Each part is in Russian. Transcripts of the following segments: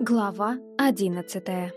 Глава одиннадцатая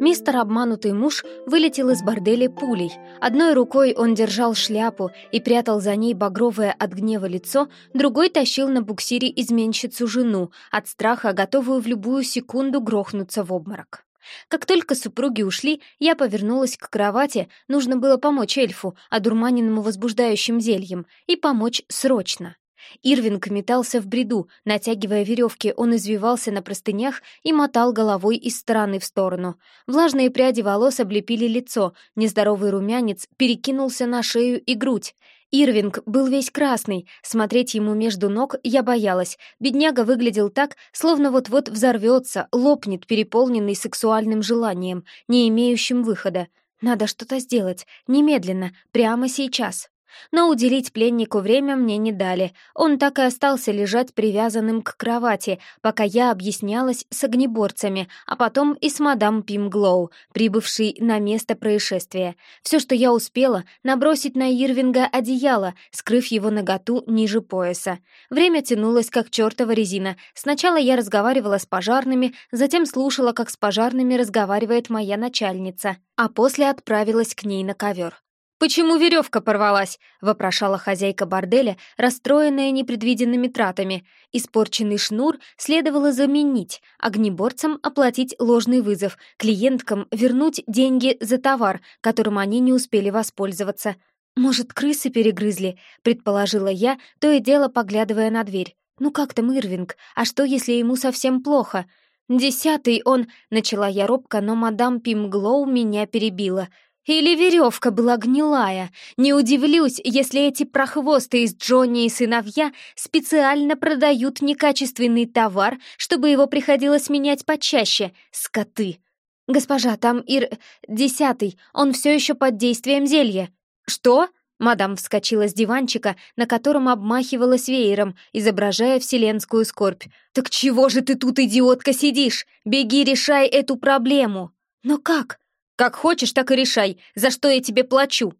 Мистер обманутый муж вылетел из борделя пулей. Одной рукой он держал шляпу и прятал за ней багровое от гнева лицо, другой тащил на буксире изменщицу жену, от страха готовую в любую секунду грохнуться в обморок. Как только супруги ушли, я повернулась к кровати, нужно было помочь эльфу, одурманенному возбуждающим зельем, и помочь срочно. Ирвинг метался в бреду, натягивая веревки, он извивался на простынях и мотал головой из стороны в сторону. Влажные пряди волос облепили лицо, нездоровый румянец перекинулся на шею и грудь. Ирвинг был весь красный, смотреть ему между ног я боялась. Бедняга выглядел так, словно вот-вот взорвется, лопнет, переполненный сексуальным желанием, не имеющим выхода. Надо что-то сделать, немедленно, прямо сейчас. Но уделить пленнику время мне не дали. Он так и остался лежать привязанным к кровати, пока я объяснялась с огнеборцами, а потом и с мадам Пимглоу, прибывшей на место происшествия. Все, что я успела, набросить на Ирвинга одеяло, скрыв его наготу ниже пояса. Время тянулось, как чертова резина. Сначала я разговаривала с пожарными, затем слушала, как с пожарными разговаривает моя начальница, а после отправилась к ней на ковер. «Почему веревка порвалась?» — вопрошала хозяйка борделя, расстроенная непредвиденными тратами. Испорченный шнур следовало заменить, огнеборцам оплатить ложный вызов, клиенткам вернуть деньги за товар, которым они не успели воспользоваться. «Может, крысы перегрызли?» — предположила я, то и дело поглядывая на дверь. «Ну как там Ирвинг? А что, если ему совсем плохо?» «Десятый он...» — начала я робко, но мадам Пимглоу меня перебила — или веревка была гнилая. Не удивлюсь, если эти прохвосты из Джонни и сыновья специально продают некачественный товар, чтобы его приходилось менять почаще. Скоты. Госпожа, там Ир... Десятый, он все еще под действием зелья. Что? Мадам вскочила с диванчика, на котором обмахивалась веером, изображая вселенскую скорбь. «Так чего же ты тут, идиотка, сидишь? Беги, решай эту проблему!» «Но как?» «Как хочешь, так и решай, за что я тебе плачу!»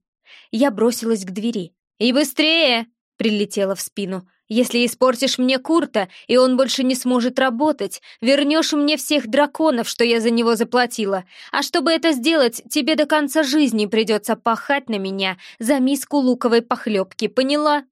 Я бросилась к двери. «И быстрее!» — прилетела в спину. «Если испортишь мне Курта, и он больше не сможет работать, вернешь мне всех драконов, что я за него заплатила. А чтобы это сделать, тебе до конца жизни придется пахать на меня за миску луковой похлебки, поняла?»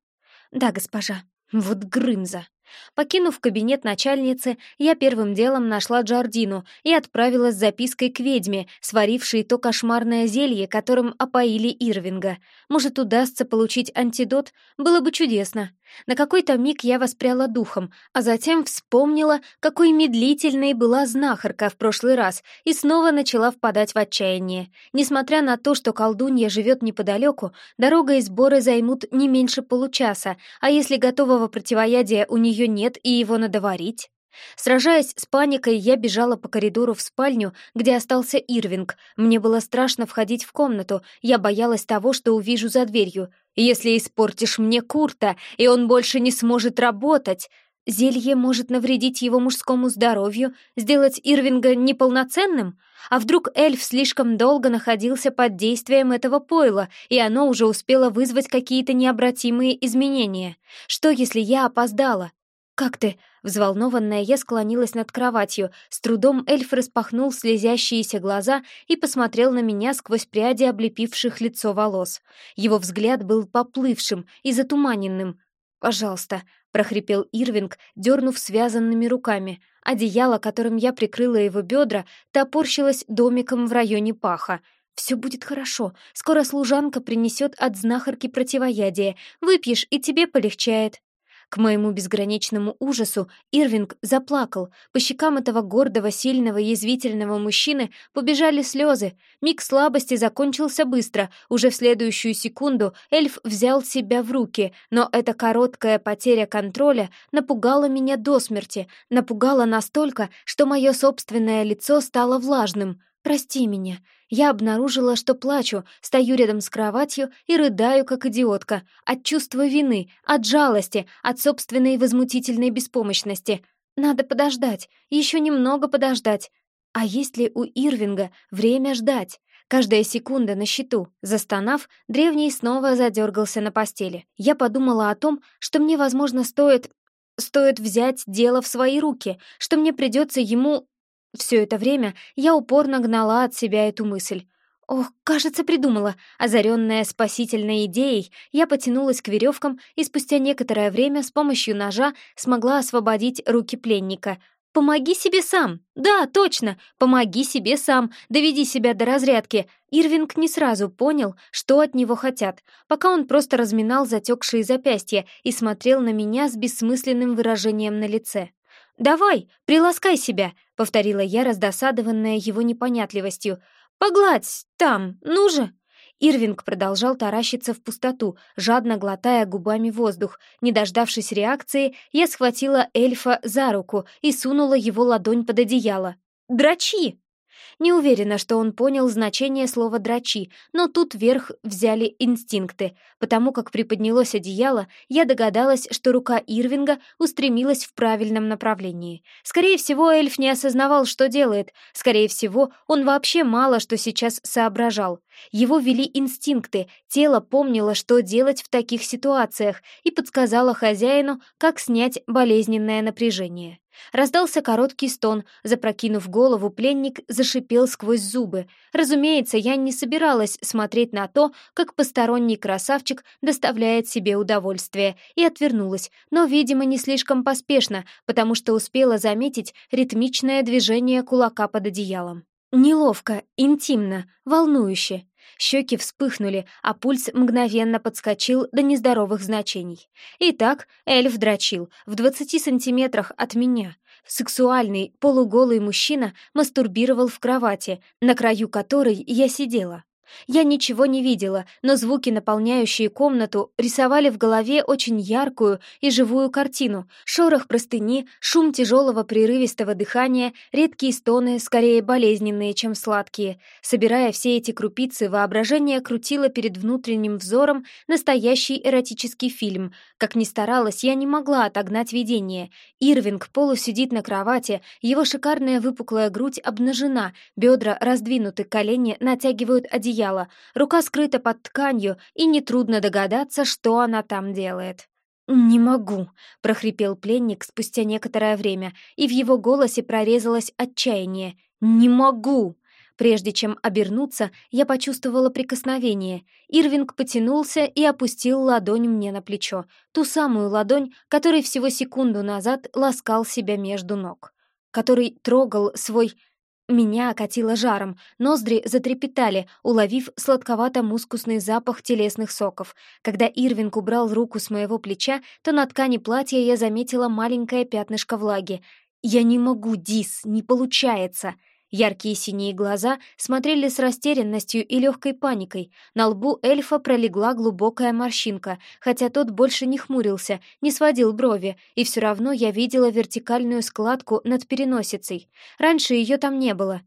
«Да, госпожа. Вот Грымза!» Покинув кабинет начальницы, я первым делом нашла Джардину и отправилась с запиской к ведьме, сварившей то кошмарное зелье, которым опоили Ирвинга. Может, удастся получить антидот? Было бы чудесно. На какой-то миг я воспряла духом, а затем вспомнила, какой медлительной была знахарка в прошлый раз, и снова начала впадать в отчаяние. Несмотря на то, что колдунья живет неподалеку, дорога и сборы займут не меньше получаса, а если готового противоядия у нее нет и его надо варить? Сражаясь с паникой, я бежала по коридору в спальню, где остался Ирвинг. Мне было страшно входить в комнату, я боялась того, что увижу за дверью. «Если испортишь мне Курта, и он больше не сможет работать...» Зелье может навредить его мужскому здоровью, сделать Ирвинга неполноценным? А вдруг эльф слишком долго находился под действием этого пойла, и оно уже успело вызвать какие-то необратимые изменения? Что, если я опоздала? «Как ты?» Взволнованная я склонилась над кроватью. С трудом эльф распахнул слезящиеся глаза и посмотрел на меня сквозь пряди облепивших лицо волос. Его взгляд был поплывшим и затуманенным. «Пожалуйста», — прохрипел Ирвинг, дернув связанными руками. Одеяло, которым я прикрыла его бедра, топорщилось домиком в районе паха. «Все будет хорошо. Скоро служанка принесет от знахарки противоядие. Выпьешь, и тебе полегчает». К моему безграничному ужасу Ирвинг заплакал. По щекам этого гордого, сильного, язвительного мужчины побежали слезы. Миг слабости закончился быстро. Уже в следующую секунду эльф взял себя в руки, но эта короткая потеря контроля напугала меня до смерти. Напугала настолько, что мое собственное лицо стало влажным. «Прости меня». Я обнаружила, что плачу, стою рядом с кроватью и рыдаю, как идиотка, от чувства вины, от жалости, от собственной возмутительной беспомощности. Надо подождать, еще немного подождать. А есть ли у Ирвинга время ждать? Каждая секунда на счету. Застонав, древний снова задергался на постели. Я подумала о том, что мне, возможно, стоит... Стоит взять дело в свои руки, что мне придется ему... Все это время я упорно гнала от себя эту мысль. Ох, кажется, придумала. Озаренная спасительной идеей, я потянулась к веревкам и спустя некоторое время с помощью ножа смогла освободить руки пленника. «Помоги себе сам!» «Да, точно! Помоги себе сам! Доведи себя до разрядки!» Ирвинг не сразу понял, что от него хотят, пока он просто разминал затекшие запястья и смотрел на меня с бессмысленным выражением на лице. «Давай, приласкай себя!» — повторила я, раздосадованная его непонятливостью. «Погладь там, ну же!» Ирвинг продолжал таращиться в пустоту, жадно глотая губами воздух. Не дождавшись реакции, я схватила эльфа за руку и сунула его ладонь под одеяло. «Драчи!» Не уверена, что он понял значение слова «драчи», но тут вверх взяли инстинкты. Потому как приподнялось одеяло, я догадалась, что рука Ирвинга устремилась в правильном направлении. Скорее всего, эльф не осознавал, что делает. Скорее всего, он вообще мало что сейчас соображал. Его вели инстинкты, тело помнило, что делать в таких ситуациях, и подсказало хозяину, как снять болезненное напряжение. Раздался короткий стон, запрокинув голову, пленник зашипел сквозь зубы. Разумеется, я не собиралась смотреть на то, как посторонний красавчик доставляет себе удовольствие, и отвернулась, но, видимо, не слишком поспешно, потому что успела заметить ритмичное движение кулака под одеялом. Неловко, интимно, волнующе. Щеки вспыхнули, а пульс мгновенно подскочил до нездоровых значений. Итак, эльф дрочил в двадцати сантиметрах от меня. Сексуальный, полуголый мужчина мастурбировал в кровати, на краю которой я сидела. Я ничего не видела, но звуки, наполняющие комнату, рисовали в голове очень яркую и живую картину. Шорох простыни, шум тяжелого прерывистого дыхания, редкие стоны, скорее болезненные, чем сладкие. Собирая все эти крупицы, воображение крутило перед внутренним взором настоящий эротический фильм. Как ни старалась, я не могла отогнать видение. Ирвинг полусидит на кровати, его шикарная выпуклая грудь обнажена, бедра раздвинуты, колени натягивают одеяло, рука скрыта под тканью, и нетрудно догадаться, что она там делает. «Не могу», — прохрипел пленник спустя некоторое время, и в его голосе прорезалось отчаяние. «Не могу!» Прежде чем обернуться, я почувствовала прикосновение. Ирвинг потянулся и опустил ладонь мне на плечо, ту самую ладонь, которой всего секунду назад ласкал себя между ног, который трогал свой меня окатило жаром, ноздри затрепетали, уловив сладковато-мускусный запах телесных соков. Когда Ирвинг убрал руку с моего плеча, то на ткани платья я заметила маленькое пятнышко влаги. «Я не могу, Дис, не получается!» Яркие синие глаза смотрели с растерянностью и легкой паникой. На лбу эльфа пролегла глубокая морщинка, хотя тот больше не хмурился, не сводил брови, и все равно я видела вертикальную складку над переносицей. Раньше ее там не было.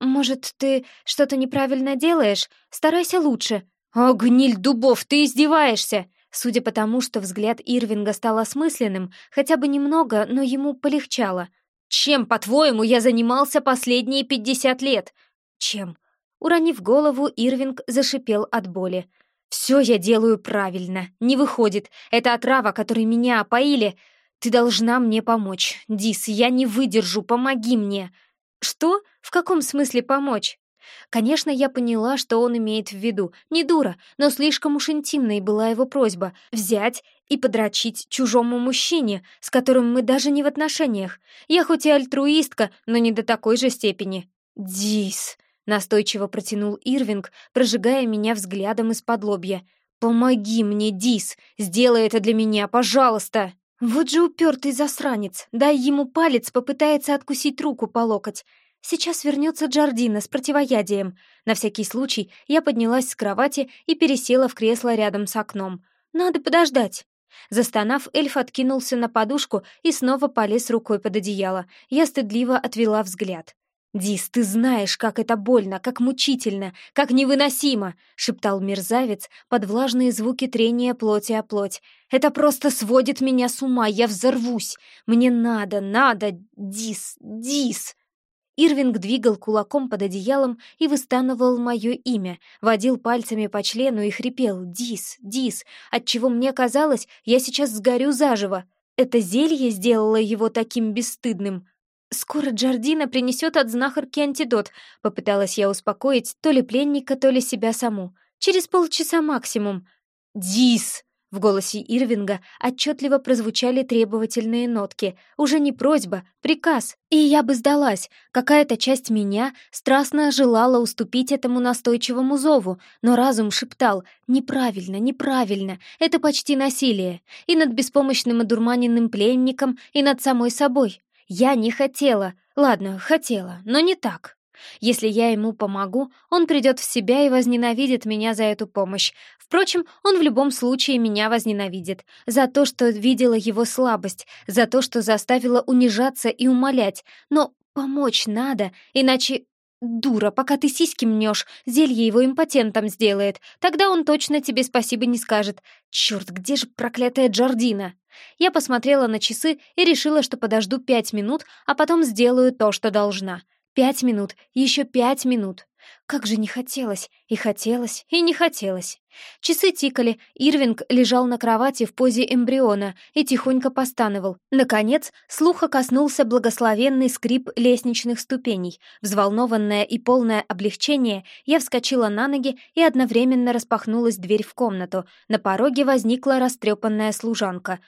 «Может, ты что-то неправильно делаешь? Старайся лучше». «О, гниль дубов, ты издеваешься!» Судя по тому, что взгляд Ирвинга стал осмысленным, хотя бы немного, но ему полегчало — чем, по-твоему, я занимался последние пятьдесят лет? Чем? Уронив голову, Ирвинг зашипел от боли. «Все я делаю правильно. Не выходит. Это отрава, которой меня опоили. Ты должна мне помочь. Дис, я не выдержу. Помоги мне». «Что? В каком смысле помочь?» Конечно, я поняла, что он имеет в виду. Не дура, но слишком уж интимной была его просьба — взять и подрочить чужому мужчине, с которым мы даже не в отношениях. Я хоть и альтруистка, но не до такой же степени. «Дис!» — настойчиво протянул Ирвинг, прожигая меня взглядом из-под лобья. «Помоги мне, Дис! Сделай это для меня, пожалуйста!» Вот же упертый засранец! Дай ему палец, попытается откусить руку по локоть. Сейчас вернется Джардина с противоядием. На всякий случай я поднялась с кровати и пересела в кресло рядом с окном. Надо подождать. Застонав, эльф откинулся на подушку и снова полез рукой под одеяло. Я стыдливо отвела взгляд. «Дис, ты знаешь, как это больно, как мучительно, как невыносимо!» — шептал мерзавец под влажные звуки трения плоти о плоть. «Это просто сводит меня с ума, я взорвусь! Мне надо, надо, Дис, Дис!» Ирвинг двигал кулаком под одеялом и выстанывал мое имя, водил пальцами по члену и хрипел «Дис, Дис», отчего мне казалось, я сейчас сгорю заживо. Это зелье сделало его таким бесстыдным. «Скоро Джардина принесет от знахарки антидот», — попыталась я успокоить то ли пленника, то ли себя саму. «Через полчаса максимум». «Дис!» В голосе Ирвинга отчетливо прозвучали требовательные нотки. Уже не просьба, приказ. И я бы сдалась. Какая-то часть меня страстно желала уступить этому настойчивому зову, но разум шептал «неправильно, неправильно, это почти насилие». И над беспомощным одурманенным пленником, и над самой собой. Я не хотела. Ладно, хотела, но не так. Если я ему помогу, он придет в себя и возненавидит меня за эту помощь. Впрочем, он в любом случае меня возненавидит. За то, что видела его слабость, за то, что заставила унижаться и умолять. Но помочь надо, иначе... «Дура, пока ты сиськи мнешь, зелье его импотентом сделает. Тогда он точно тебе спасибо не скажет. Черт, где же проклятая Джардина?» Я посмотрела на часы и решила, что подожду пять минут, а потом сделаю то, что должна. Пять минут, еще пять минут. Как же не хотелось, и хотелось, и не хотелось. Часы тикали, Ирвинг лежал на кровати в позе эмбриона и тихонько постановал. Наконец, слуха коснулся благословенный скрип лестничных ступеней. Взволнованная и полное облегчение, я вскочила на ноги и одновременно распахнулась дверь в комнату. На пороге возникла растрепанная служанка.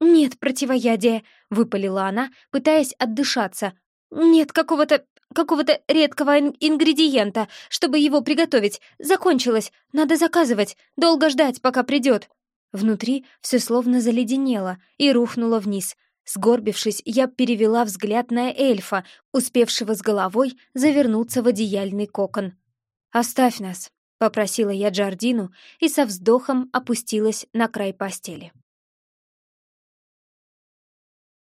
«Нет противоядия», — выпалила она, пытаясь отдышаться. «Нет какого-то какого-то редкого ингредиента, чтобы его приготовить. Закончилось. Надо заказывать. Долго ждать, пока придет. Внутри все словно заледенело и рухнуло вниз. Сгорбившись, я перевела взгляд на эльфа, успевшего с головой завернуться в одеяльный кокон. «Оставь нас», — попросила я Джардину и со вздохом опустилась на край постели.